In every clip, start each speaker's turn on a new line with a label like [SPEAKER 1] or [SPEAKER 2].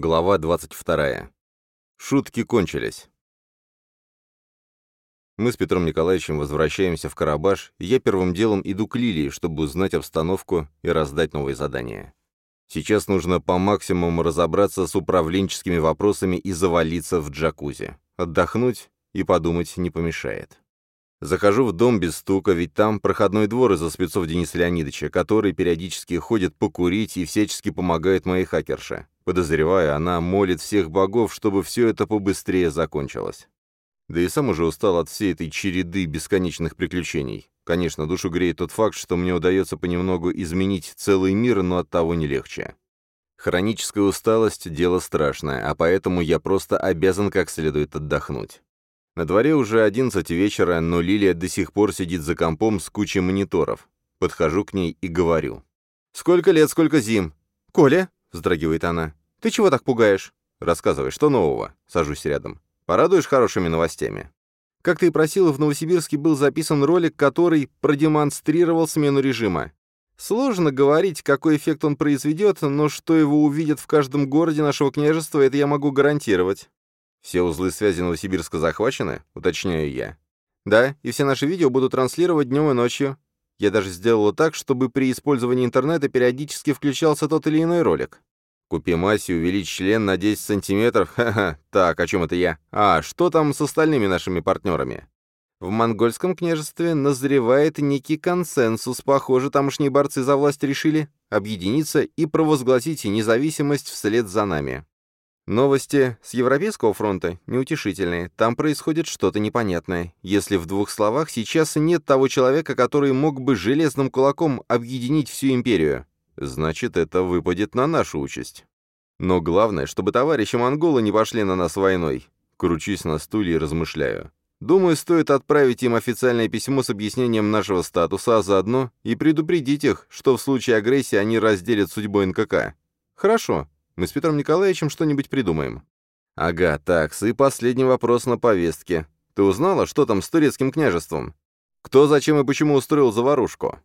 [SPEAKER 1] Глава 22. Шутки кончились. Мы с Петром Николаевичем возвращаемся в Карабаш, и я первым делом иду к Лилии, чтобы узнать обстановку и раздать новые задания. Сейчас нужно по максимуму разобраться с управленческими вопросами и завалиться в джакузи. Отдохнуть и подумать не помешает. Захожу в дом без стука, ведь там проходной двор из-за спецов Дениса Леонидовича, который периодически ходит покурить и всячески помогает моей хакерше. Подозреваю, она молит всех богов, чтобы все это побыстрее закончилось. Да и сам уже устал от всей этой череды бесконечных приключений. Конечно, душу греет тот факт, что мне удается понемногу изменить целый мир, но от того не легче. Хроническая усталость – дело страшное, а поэтому я просто обязан как следует отдохнуть. На дворе уже 11 вечера, но Лилия до сих пор сидит за компом с кучей мониторов. Подхожу к ней и говорю. «Сколько лет, сколько зим?» «Коля?» — вздрагивает она. «Ты чего так пугаешь?» «Рассказывай, что нового?» Сажусь рядом. «Порадуешь хорошими новостями?» Как ты и просил, в Новосибирске был записан ролик, который продемонстрировал смену режима. Сложно говорить, какой эффект он произведет, но что его увидят в каждом городе нашего княжества, это я могу гарантировать. «Все узлы связи Новосибирска захвачены?» — уточняю я. «Да, и все наши видео будут транслировать днем и ночью. Я даже сделала так, чтобы при использовании интернета периодически включался тот или иной ролик. Купи массе, увеличь член на 10 сантиметров. Ха-ха. Так, о чем это я? А, что там с остальными нашими партнерами? В монгольском княжестве назревает некий консенсус. Похоже, тамошние борцы за власть решили объединиться и провозгласить независимость вслед за нами. Новости с Европейского фронта неутешительные. Там происходит что-то непонятное. Если в двух словах, сейчас нет того человека, который мог бы железным кулаком объединить всю империю. Значит, это выпадет на нашу участь. Но главное, чтобы товарищи монголы не пошли на нас войной. Кручусь на стуле и размышляю. Думаю, стоит отправить им официальное письмо с объяснением нашего статуса, а заодно и предупредить их, что в случае агрессии они разделят судьбу НКК. Хорошо, мы с Петром Николаевичем что-нибудь придумаем». «Ага, такс, и последний вопрос на повестке. Ты узнала, что там с турецким княжеством? Кто, зачем и почему устроил заварушку?»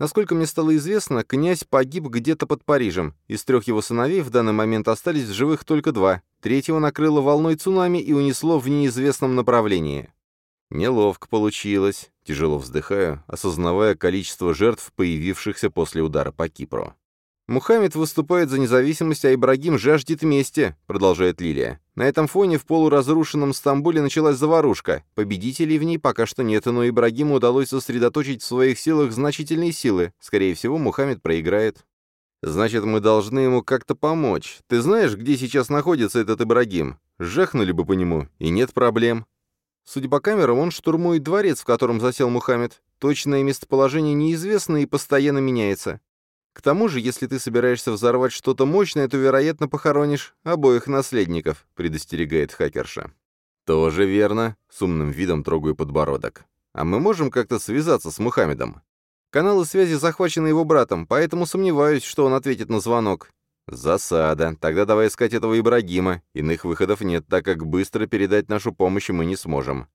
[SPEAKER 1] Насколько мне стало известно, князь погиб где-то под Парижем. Из трех его сыновей в данный момент остались в живых только два. Третьего накрыло волной цунами и унесло в неизвестном направлении. Неловко получилось, тяжело вздыхаю, осознавая количество жертв, появившихся после удара по Кипру. «Мухаммед выступает за независимость, а Ибрагим жаждет мести», — продолжает Лилия. «На этом фоне в полуразрушенном Стамбуле началась заварушка. Победителей в ней пока что нет, но Ибрагиму удалось сосредоточить в своих силах значительные силы. Скорее всего, Мухаммед проиграет». «Значит, мы должны ему как-то помочь. Ты знаешь, где сейчас находится этот Ибрагим? Жахнули бы по нему, и нет проблем». Судя по камерам, он штурмует дворец, в котором засел Мухаммед. Точное местоположение неизвестно и постоянно меняется. К тому же, если ты собираешься взорвать что-то мощное, то, вероятно, похоронишь обоих наследников», — предостерегает хакерша. «Тоже верно», — с умным видом трогаю подбородок. «А мы можем как-то связаться с Мухаммедом?» «Каналы связи захвачены его братом, поэтому сомневаюсь, что он ответит на звонок». «Засада. Тогда давай искать этого Ибрагима. Иных выходов нет, так как быстро передать нашу помощь мы не сможем».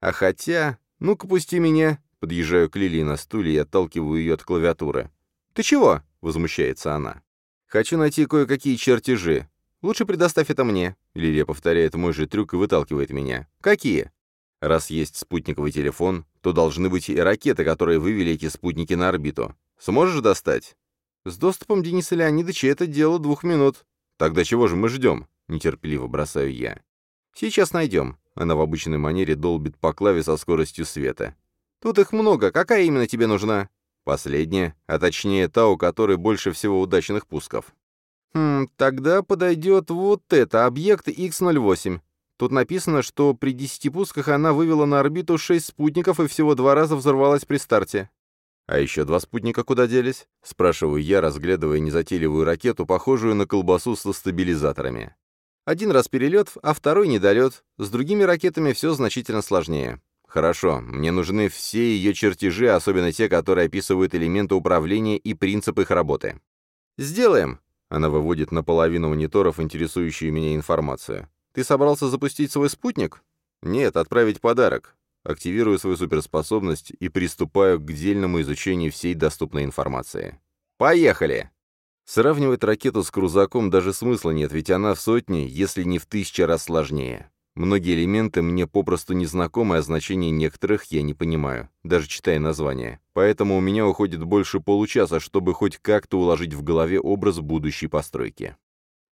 [SPEAKER 1] «А хотя... Ну-ка, пусти меня». Подъезжаю к Лилии на стуле и отталкиваю ее от клавиатуры. «Ты чего?» — возмущается она. «Хочу найти кое-какие чертежи. Лучше предоставь это мне». Лилия повторяет мой же трюк и выталкивает меня. «Какие?» «Раз есть спутниковый телефон, то должны быть и ракеты, которые вывели эти спутники на орбиту. Сможешь достать?» «С доступом Дениса Леонидовича это дело двух минут». «Тогда чего же мы ждем?» — нетерпеливо бросаю я. «Сейчас найдем». Она в обычной манере долбит по клаве со скоростью света. «Тут их много. Какая именно тебе нужна?» Последняя, а точнее та, у которой больше всего удачных пусков. Хм, тогда подойдет вот это, объект X-08. Тут написано, что при 10 пусках она вывела на орбиту 6 спутников и всего два раза взорвалась при старте. «А еще два спутника куда делись?» — спрашиваю я, разглядывая незатейливую ракету, похожую на колбасу со стабилизаторами. Один раз перелет, а второй недолет. С другими ракетами все значительно сложнее. Хорошо, мне нужны все ее чертежи, особенно те, которые описывают элементы управления и принцип их работы. Сделаем. Она выводит на половину мониторов интересующую меня информацию. Ты собрался запустить свой спутник? Нет, отправить подарок. Активирую свою суперспособность и приступаю к дельному изучению всей доступной информации. Поехали! Сравнивать ракету с крузаком даже смысла нет, ведь она в сотни, если не в тысячи раз сложнее. Многие элементы мне попросту не знакомы, а значение некоторых я не понимаю, даже читая название. Поэтому у меня уходит больше получаса, чтобы хоть как-то уложить в голове образ будущей постройки.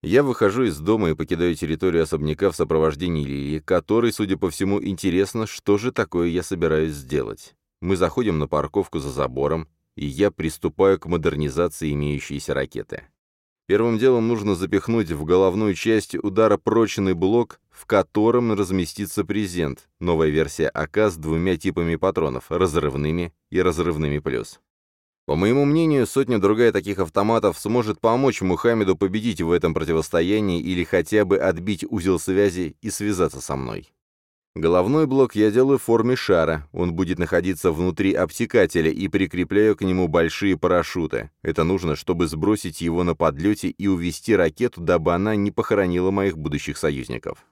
[SPEAKER 1] Я выхожу из дома и покидаю территорию особняка в сопровождении Лилии, которой, судя по всему, интересно, что же такое я собираюсь сделать. Мы заходим на парковку за забором, и я приступаю к модернизации имеющейся ракеты. Первым делом нужно запихнуть в головную часть удара прочный блок, в котором разместится презент, новая версия АК с двумя типами патронов, разрывными и разрывными плюс. По моему мнению, сотня-другая таких автоматов сможет помочь Мухаммеду победить в этом противостоянии или хотя бы отбить узел связи и связаться со мной. Головной блок я делаю в форме шара, он будет находиться внутри обтекателя и прикрепляю к нему большие парашюты. Это нужно, чтобы сбросить его на подлете и увести ракету, дабы она не похоронила моих будущих союзников.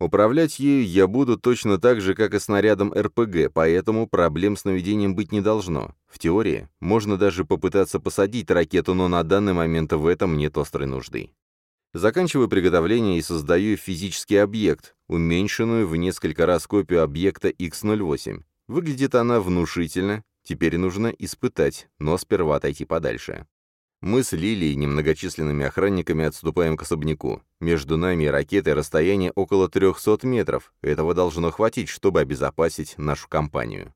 [SPEAKER 1] Управлять ею я буду точно так же, как и снарядом РПГ, поэтому проблем с наведением быть не должно. В теории, можно даже попытаться посадить ракету, но на данный момент в этом нет острой нужды. Заканчиваю приготовление и создаю физический объект, уменьшенную в несколько раз копию объекта X08. Выглядит она внушительно, теперь нужно испытать, но сперва отойти подальше. Мы с Лилией немногочисленными охранниками отступаем к особняку. Между нами и ракетой расстояние около 300 метров. Этого должно хватить, чтобы обезопасить нашу компанию.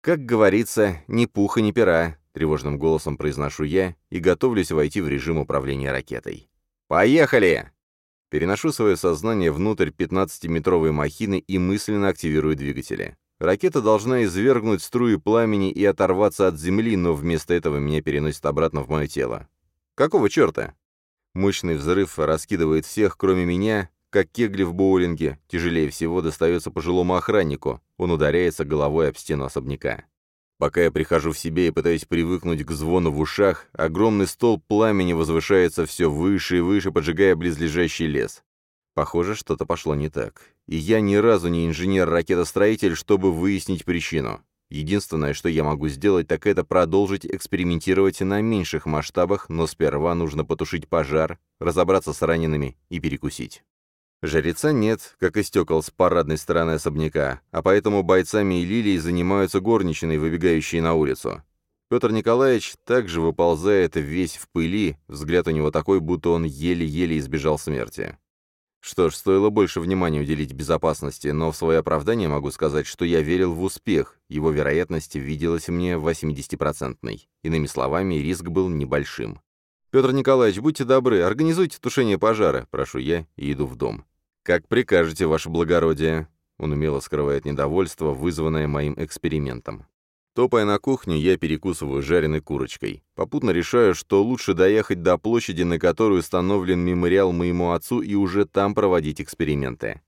[SPEAKER 1] Как говорится, ни пуха, ни пера, тревожным голосом произношу я и готовлюсь войти в режим управления ракетой. «Поехали!» Переношу свое сознание внутрь 15-метровой махины и мысленно активирую двигатели. Ракета должна извергнуть струи пламени и оторваться от земли, но вместо этого меня переносит обратно в мое тело. Какого черта? Мощный взрыв раскидывает всех, кроме меня, как кегли в боулинге. Тяжелее всего достается пожилому охраннику. Он ударяется головой об стену особняка. Пока я прихожу в себя и пытаюсь привыкнуть к звону в ушах, огромный столб пламени возвышается все выше и выше, поджигая близлежащий лес. Похоже, что-то пошло не так. И я ни разу не инженер-ракетостроитель, чтобы выяснить причину. Единственное, что я могу сделать, так это продолжить экспериментировать на меньших масштабах, но сперва нужно потушить пожар, разобраться с ранеными и перекусить. Жреца нет, как и стекол с парадной стороны особняка, а поэтому бойцами и лилией занимаются горничные, выбегающие на улицу. Петр Николаевич также выползает весь в пыли, взгляд у него такой, будто он еле-еле избежал смерти. Что ж, стоило больше внимания уделить безопасности, но в свое оправдание могу сказать, что я верил в успех, его вероятность виделась мне 80-процентной. Иными словами, риск был небольшим. «Петр Николаевич, будьте добры, организуйте тушение пожара», — прошу я и иду в дом. «Как прикажете, ваше благородие». Он умело скрывает недовольство, вызванное моим экспериментом. Топая на кухню, я перекусываю жареной курочкой. Попутно решаю, что лучше доехать до площади, на которой установлен мемориал моему отцу, и уже там проводить эксперименты.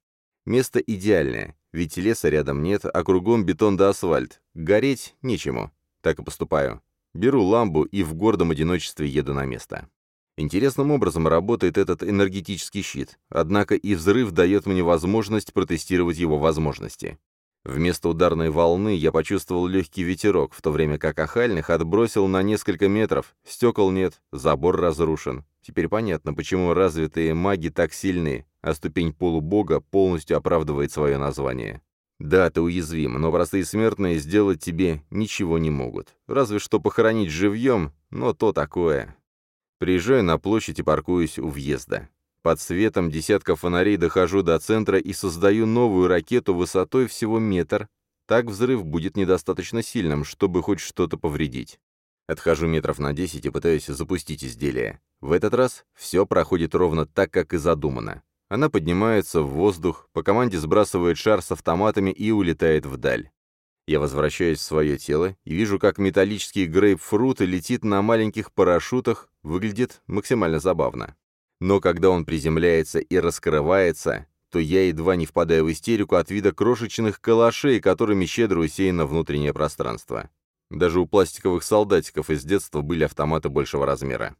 [SPEAKER 1] Место идеальное, ведь леса рядом нет, а кругом бетон да асфальт. Гореть нечему. Так и поступаю. Беру ламбу и в гордом одиночестве еду на место. Интересным образом работает этот энергетический щит, однако и взрыв дает мне возможность протестировать его возможности. Вместо ударной волны я почувствовал легкий ветерок, в то время как охальных отбросил на несколько метров, стекол нет, забор разрушен. Теперь понятно, почему развитые маги так сильны, а ступень полубога полностью оправдывает свое название. Да, ты уязвим, но простые смертные сделать тебе ничего не могут. Разве что похоронить живьем, но то такое. Приезжаю на площадь и паркуюсь у въезда. Под светом десятков фонарей дохожу до центра и создаю новую ракету высотой всего метр. Так взрыв будет недостаточно сильным, чтобы хоть что-то повредить. Отхожу метров на 10 и пытаюсь запустить изделие. В этот раз все проходит ровно так, как и задумано. Она поднимается в воздух, по команде сбрасывает шар с автоматами и улетает вдаль. Я возвращаюсь в свое тело и вижу, как металлический грейпфрут летит на маленьких парашютах, выглядит максимально забавно. Но когда он приземляется и раскрывается, то я едва не впадаю в истерику от вида крошечных калашей, которыми щедро усеяно внутреннее пространство. Даже у пластиковых солдатиков из детства были автоматы большего размера.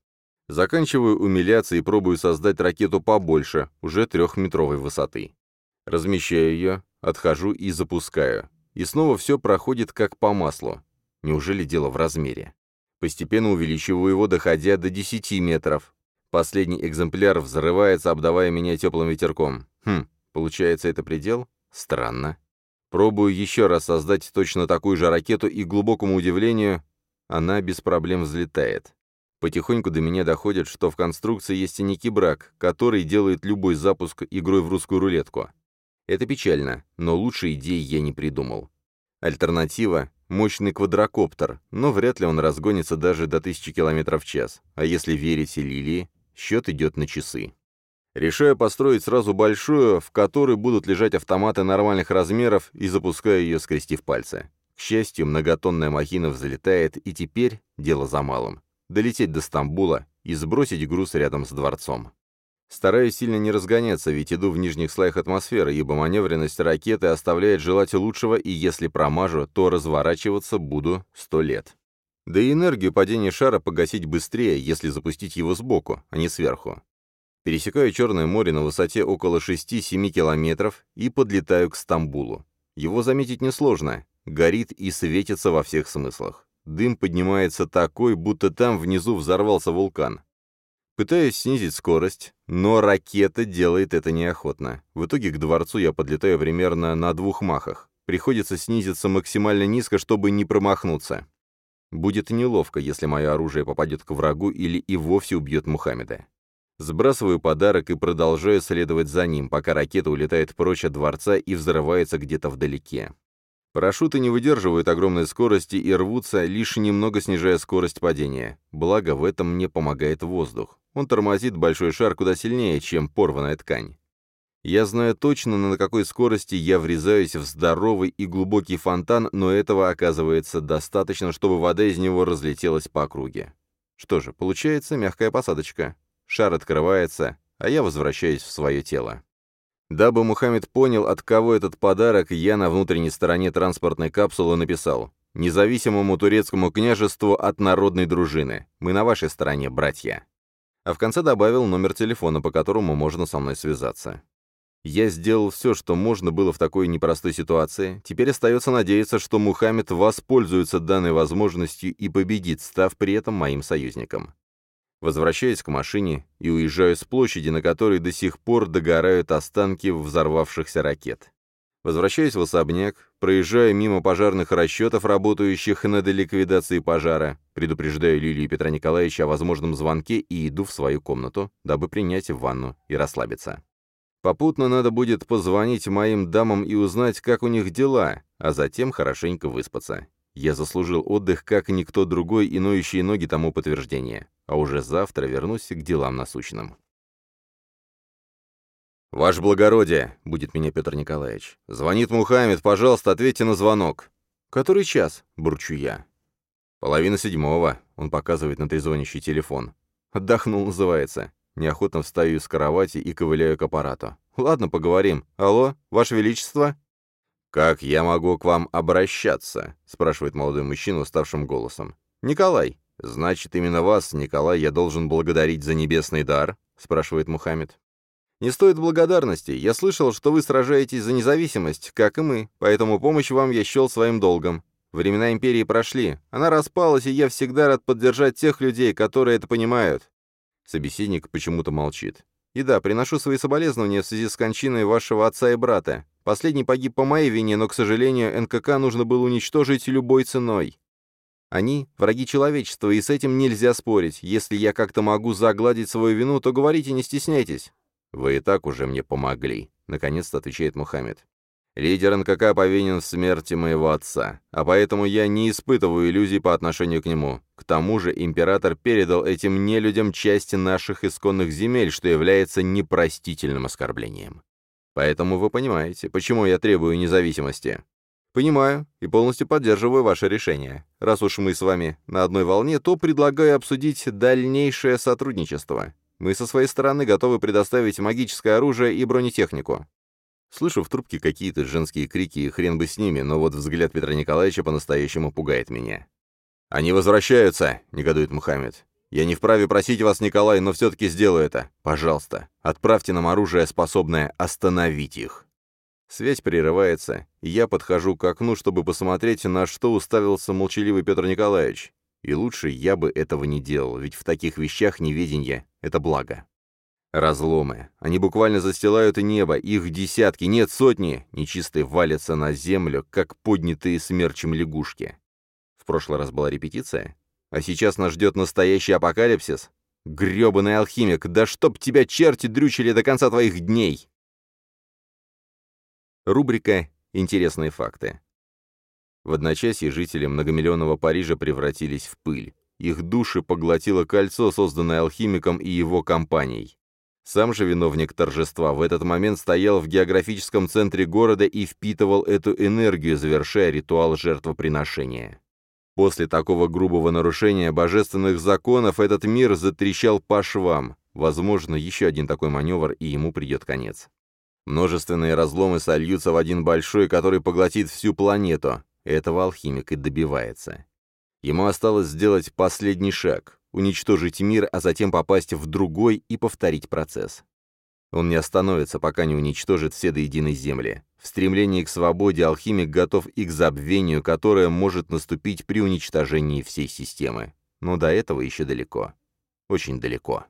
[SPEAKER 1] Заканчиваю умиляться и пробую создать ракету побольше, уже трехметровой высоты. Размещаю ее, отхожу и запускаю. И снова все проходит как по маслу. Неужели дело в размере? Постепенно увеличиваю его, доходя до 10 метров. Последний экземпляр взрывается, обдавая меня теплым ветерком. Хм, получается, это предел? Странно. Пробую еще раз создать точно такую же ракету, и, к глубокому удивлению, она без проблем взлетает. Потихоньку до меня доходит, что в конструкции есть и некий брак, который делает любой запуск игрой в русскую рулетку. Это печально, но лучшей идеи я не придумал. Альтернатива — мощный квадрокоптер, но вряд ли он разгонится даже до 1000 км в час. А если верить Лилии, счет идет на часы. Решаю построить сразу большую, в которой будут лежать автоматы нормальных размеров, и запускаю ее, скрестив пальцы. К счастью, многотонная махина взлетает, и теперь дело за малым. Долететь до Стамбула и сбросить груз рядом с дворцом. Стараюсь сильно не разгоняться, ведь иду в нижних слоях атмосферы, ибо маневренность ракеты оставляет желать лучшего, и если промажу, то разворачиваться буду сто лет. Да и энергию падения шара погасить быстрее, если запустить его сбоку, а не сверху. Пересекаю Черное море на высоте около 6-7 километров и подлетаю к Стамбулу. Его заметить несложно. Горит и светится во всех смыслах. Дым поднимается такой, будто там внизу взорвался вулкан. Пытаюсь снизить скорость, но ракета делает это неохотно. В итоге к дворцу я подлетаю примерно на двух махах. Приходится снизиться максимально низко, чтобы не промахнуться. Будет неловко, если мое оружие попадет к врагу или и вовсе убьет Мухаммеда. Сбрасываю подарок и продолжаю следовать за ним, пока ракета улетает прочь от дворца и взрывается где-то вдалеке. Парашюты не выдерживают огромной скорости и рвутся, лишь немного снижая скорость падения. Благо, в этом мне помогает воздух. Он тормозит большой шар куда сильнее, чем порванная ткань. Я знаю точно, на какой скорости я врезаюсь в здоровый и глубокий фонтан, но этого оказывается достаточно, чтобы вода из него разлетелась по округе. Что же, получается мягкая посадочка. Шар открывается, а я возвращаюсь в свое тело. Дабы Мухаммед понял, от кого этот подарок, я на внутренней стороне транспортной капсулы написал «Независимому турецкому княжеству от народной дружины. Мы на вашей стороне, братья». А в конце добавил номер телефона, по которому можно со мной связаться. Я сделал все, что можно было в такой непростой ситуации. Теперь остается надеяться, что Мухаммед воспользуется данной возможностью и победит, став при этом моим союзником. Возвращаюсь к машине и уезжаю с площади, на которой до сих пор догорают останки взорвавшихся ракет. Возвращаюсь в особняк, проезжаю мимо пожарных расчетов, работающих над ликвидацией пожара, предупреждаю Лилию и Петра Николаевича о возможном звонке и иду в свою комнату, дабы принять ванну и расслабиться. Попутно надо будет позвонить моим дамам и узнать, как у них дела, а затем хорошенько выспаться. Я заслужил отдых, как никто другой, и ноющие ноги тому подтверждение. А уже завтра вернусь к делам насущным. «Ваше благородие», — будет меня Петр Николаевич. «Звонит Мухаммед, пожалуйста, ответьте на звонок». «Который час?» — бурчу я. «Половина седьмого», — он показывает на трезвонящий телефон. «Отдохнул» называется. Неохотно встаю с кровати и ковыляю к аппарату. «Ладно, поговорим. Алло, Ваше Величество?» «Как я могу к вам обращаться?» — спрашивает молодой мужчина уставшим голосом. «Николай». «Значит, именно вас, Николай, я должен благодарить за небесный дар?» — спрашивает Мухаммед. «Не стоит благодарности. Я слышал, что вы сражаетесь за независимость, как и мы, поэтому помощь вам я счел своим долгом. Времена империи прошли, она распалась, и я всегда рад поддержать тех людей, которые это понимают». Собеседник почему-то молчит. «И да, приношу свои соболезнования в связи с кончиной вашего отца и брата. Последний погиб по моей вине, но, к сожалению, НКК нужно было уничтожить любой ценой. Они — враги человечества, и с этим нельзя спорить. Если я как-то могу загладить свою вину, то говорите, не стесняйтесь». «Вы и так уже мне помогли», — наконец-то отвечает Мухаммед. «Лидер НКК повинен в смерти моего отца, а поэтому я не испытываю иллюзий по отношению к нему. К тому же император передал этим нелюдям части наших исконных земель, что является непростительным оскорблением. Поэтому вы понимаете, почему я требую независимости. Понимаю и полностью поддерживаю ваше решение. Раз уж мы с вами на одной волне, то предлагаю обсудить дальнейшее сотрудничество. Мы со своей стороны готовы предоставить магическое оружие и бронетехнику. Слышу в трубке какие-то женские крики, и хрен бы с ними, но вот взгляд Петра Николаевича по-настоящему пугает меня. «Они возвращаются!» — негодует Мухаммед. Я не вправе просить вас, Николай, но все-таки сделаю это. Пожалуйста, отправьте нам оружие, способное остановить их». Связь прерывается, и я подхожу к окну, чтобы посмотреть, на что уставился молчаливый Петр Николаевич. И лучше я бы этого не делал, ведь в таких вещах неведение — это благо. Разломы. Они буквально застилают небо, их десятки, нет сотни, нечистые валятся на землю, как поднятые смерчем лягушки. В прошлый раз была репетиция, а сейчас нас ждет настоящий апокалипсис. Грёбаный алхимик, да чтоб тебя черти дрючили до конца твоих дней! Рубрика «Интересные факты». В одночасье жители многомиллионного Парижа превратились в пыль. Их души поглотило кольцо, созданное алхимиком и его компанией. Сам же виновник торжества в этот момент стоял в географическом центре города и впитывал эту энергию, завершая ритуал жертвоприношения. После такого грубого нарушения божественных законов этот мир затрещал по швам. Возможно, еще один такой маневр, и ему придет конец. Множественные разломы сольются в один большой, который поглотит всю планету. Этого алхимик и добивается. Ему осталось сделать последний шаг уничтожить мир, а затем попасть в другой и повторить процесс. Он не остановится, пока не уничтожит все до единой земли. В стремлении к свободе алхимик готов и к забвению, которое может наступить при уничтожении всей системы. Но до этого еще далеко. Очень далеко.